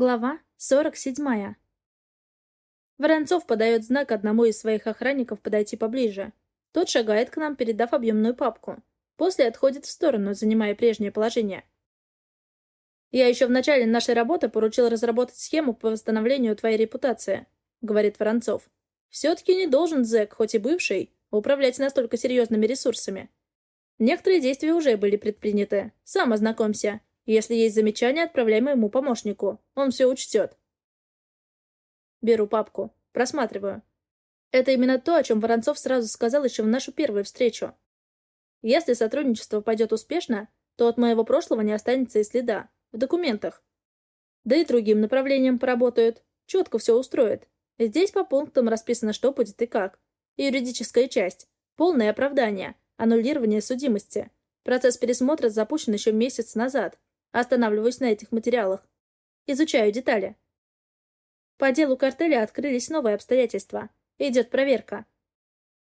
Глава 47. Воронцов подает знак одному из своих охранников подойти поближе. Тот шагает к нам, передав объемную папку. После отходит в сторону, занимая прежнее положение. «Я еще в начале нашей работы поручил разработать схему по восстановлению твоей репутации», — говорит Воронцов. «Все-таки не должен зэк, хоть и бывший, управлять настолько серьезными ресурсами. Некоторые действия уже были предприняты. Сам ознакомься. Если есть замечания, отправляй моему помощнику. Он все учтет. Беру папку. Просматриваю. Это именно то, о чем Воронцов сразу сказал еще в нашу первую встречу. Если сотрудничество пойдет успешно, то от моего прошлого не останется и следа. В документах. Да и другим направлением поработают. Четко все устроит. Здесь по пунктам расписано, что будет и как. Юридическая часть. Полное оправдание. Аннулирование судимости. Процесс пересмотра запущен еще месяц назад. Останавливаюсь на этих материалах. Изучаю детали. По делу картеля открылись новые обстоятельства. Идет проверка.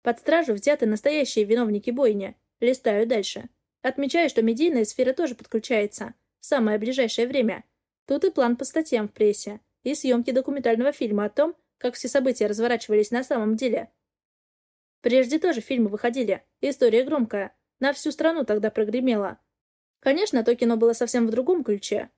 Под стражу взяты настоящие виновники бойни. Листаю дальше. Отмечаю, что медийная сфера тоже подключается. В самое ближайшее время. Тут и план по статьям в прессе. И съемки документального фильма о том, как все события разворачивались на самом деле. Прежде тоже фильмы выходили. История громкая. На всю страну тогда прогремела. Конечно, то кино было совсем в другом ключе.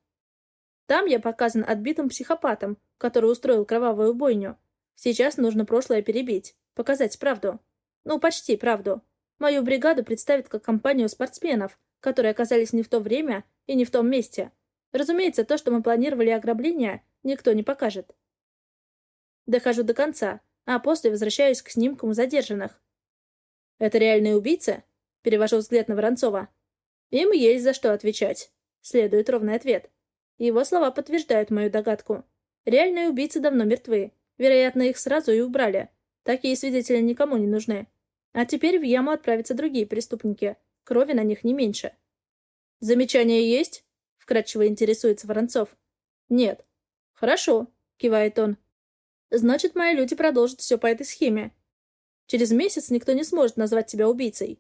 Там я показан отбитым психопатом, который устроил кровавую бойню. Сейчас нужно прошлое перебить, показать правду. Ну, почти правду. Мою бригаду представят как компанию спортсменов, которые оказались не в то время и не в том месте. Разумеется, то, что мы планировали ограбление, никто не покажет. Дохожу до конца, а после возвращаюсь к снимкам задержанных. «Это реальные убийцы?» Перевожу взгляд на Воронцова. Им есть за что отвечать. Следует ровный ответ. Его слова подтверждают мою догадку. Реальные убийцы давно мертвы. Вероятно, их сразу и убрали. Такие свидетели никому не нужны. А теперь в яму отправятся другие преступники. Крови на них не меньше. «Замечания есть?» — вкратчиво интересуется Воронцов. «Нет». «Хорошо», — кивает он. «Значит, мои люди продолжат все по этой схеме. Через месяц никто не сможет назвать тебя убийцей.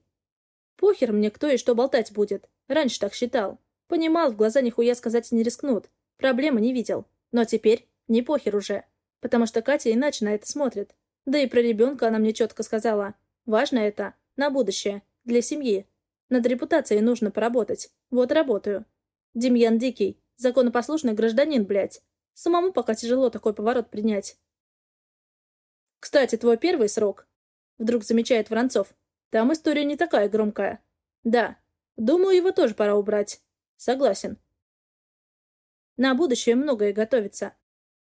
Похер мне, кто и что болтать будет. Раньше так считал. Понимал, в глаза нихуя сказать не рискнут. Проблемы не видел. Но теперь не похер уже. Потому что Катя иначе на это смотрит. Да и про ребенка она мне четко сказала. Важно это. На будущее. Для семьи. Над репутацией нужно поработать. Вот работаю. Демьян Дикий. Законопослушный гражданин, блядь. Самому пока тяжело такой поворот принять. Кстати, твой первый срок. Вдруг замечает Воронцов. Там история не такая громкая. Да. Думаю, его тоже пора убрать. Согласен. На будущее многое готовится.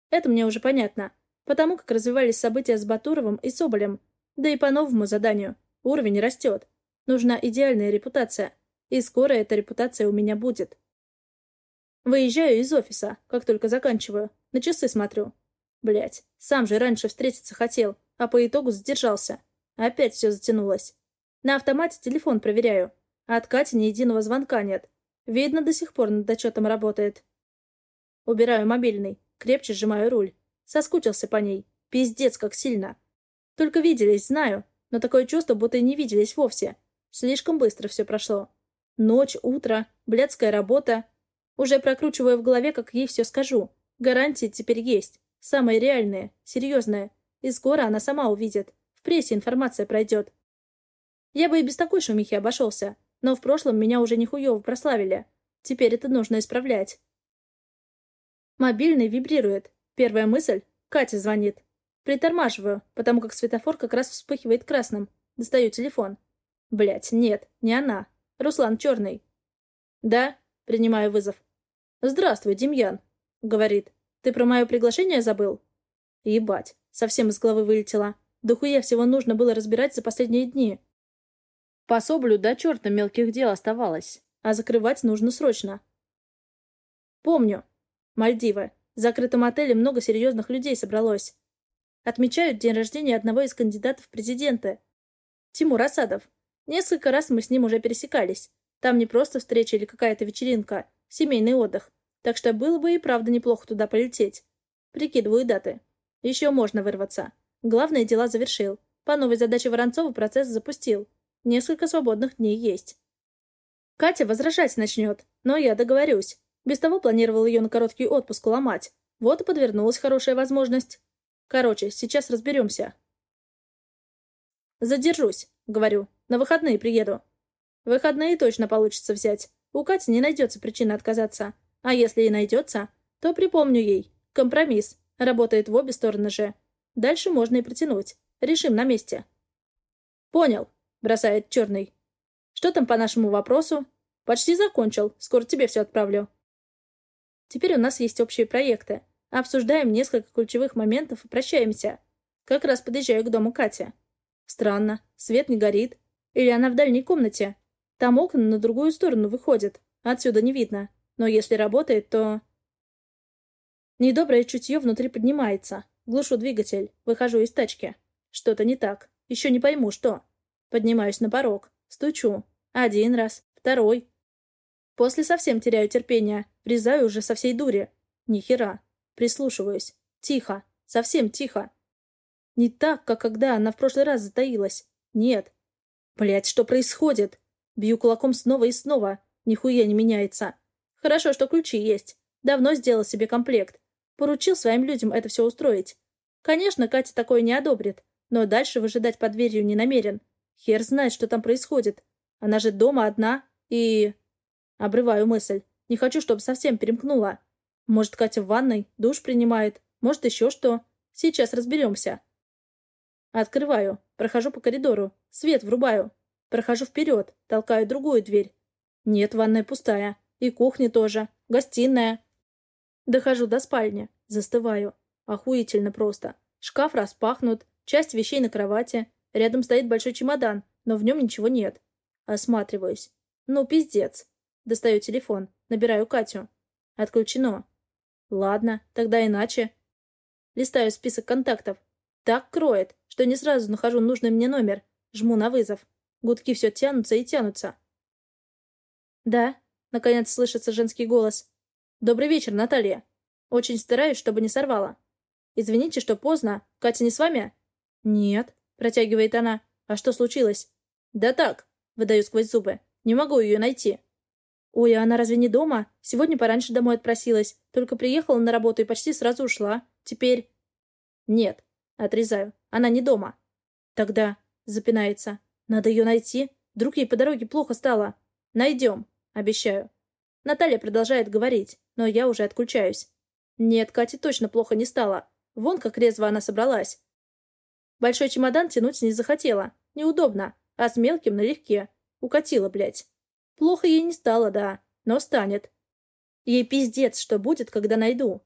Это мне уже понятно. Потому как развивались события с Батуровым и Соболем. Да и по новому заданию. Уровень растет. Нужна идеальная репутация. И скоро эта репутация у меня будет. Выезжаю из офиса, как только заканчиваю. На часы смотрю. Блять, сам же раньше встретиться хотел, а по итогу задержался. Опять все затянулось. На автомате телефон проверяю. А от Кати ни единого звонка нет. Видно, до сих пор над отчетом работает. Убираю мобильный. Крепче сжимаю руль. Соскучился по ней. Пиздец, как сильно. Только виделись, знаю. Но такое чувство, будто и не виделись вовсе. Слишком быстро все прошло. Ночь, утро, блядская работа. Уже прокручиваю в голове, как ей все скажу. Гарантии теперь есть. Самые реальные, серьезные. И скоро она сама увидит. В прессе информация пройдет. Я бы и без такой шумихи обошелся, но в прошлом меня уже нихуево прославили. Теперь это нужно исправлять. Мобильный вибрирует. Первая мысль — Катя звонит. Притормаживаю, потому как светофор как раз вспыхивает красным. Достаю телефон. Блять, нет, не она. Руслан Черный. Да, принимаю вызов. Здравствуй, Демьян, говорит. Ты про мое приглашение забыл? Ебать, совсем из головы вылетела. Да хуя всего нужно было разбирать за последние дни. По Соболю до черта мелких дел оставалось, а закрывать нужно срочно. Помню. Мальдивы. В закрытом отеле много серьезных людей собралось. Отмечают день рождения одного из кандидатов в президенты. Тимур Асадов. Несколько раз мы с ним уже пересекались. Там не просто встреча или какая-то вечеринка, семейный отдых. Так что было бы и правда неплохо туда полететь. Прикидываю даты. Еще можно вырваться. Главное, дела завершил. По новой задаче Воронцова процесс запустил. Несколько свободных дней есть. Катя возражать начнет, но я договорюсь. Без того планировал ее на короткий отпуск ломать. Вот и подвернулась хорошая возможность. Короче, сейчас разберемся. «Задержусь», — говорю. «На выходные приеду». Выходные точно получится взять. У Кати не найдется причины отказаться. А если и найдется, то припомню ей. Компромисс. Работает в обе стороны же. Дальше можно и протянуть. Решим на месте. «Понял», — бросает черный. «Что там по нашему вопросу?» «Почти закончил. Скоро тебе все отправлю». Теперь у нас есть общие проекты. Обсуждаем несколько ключевых моментов и прощаемся. Как раз подъезжаю к дому Кати. Странно. Свет не горит. Или она в дальней комнате. Там окна на другую сторону выходят. Отсюда не видно. Но если работает, то... Недоброе чутье внутри поднимается. Глушу двигатель. Выхожу из тачки. Что-то не так. Еще не пойму, что. Поднимаюсь на порог. Стучу. Один раз. Второй. После совсем теряю терпение. Врезаю уже со всей дури. Ни хера. Прислушиваюсь. Тихо. Совсем тихо. Не так, как когда она в прошлый раз затаилась. Нет. Блять, что происходит? Бью кулаком снова и снова. Нихуя не меняется. Хорошо, что ключи есть. Давно сделал себе комплект. Поручил своим людям это все устроить. Конечно, Катя такое не одобрит, но дальше выжидать под дверью не намерен. Хер знает, что там происходит. Она же дома одна и... Обрываю мысль. Не хочу, чтобы совсем перемкнула. Может, Катя в ванной, душ принимает, может, еще что. Сейчас разберемся. Открываю, прохожу по коридору, свет врубаю. Прохожу вперед, толкаю другую дверь. Нет, ванная пустая. И кухня тоже. Гостиная. Дохожу до спальни. Застываю. Охуительно просто. Шкаф распахнут, часть вещей на кровати. Рядом стоит большой чемодан, но в нем ничего нет. Осматриваюсь. Ну, пиздец. Достаю телефон. Набираю Катю. Отключено. Ладно, тогда иначе. Листаю список контактов. Так кроет, что не сразу нахожу нужный мне номер. Жму на вызов. Гудки все тянутся и тянутся. «Да», — наконец слышится женский голос. «Добрый вечер, Наталья. Очень стараюсь, чтобы не сорвала. Извините, что поздно. Катя не с вами?» «Нет», — протягивает она. «А что случилось?» «Да так», — выдаю сквозь зубы. «Не могу ее найти». «Ой, а она разве не дома? Сегодня пораньше домой отпросилась. Только приехала на работу и почти сразу ушла. Теперь...» «Нет», — отрезаю. «Она не дома». «Тогда...» — запинается. Надо ее найти. Вдруг ей по дороге плохо стало. Найдем. Обещаю. Наталья продолжает говорить, но я уже отключаюсь. Нет, Кате точно плохо не стало. Вон как резво она собралась. Большой чемодан тянуть не захотела. Неудобно. А с мелким налегке. Укатила, блядь. Плохо ей не стало, да. Но станет. Ей пиздец, что будет, когда найду.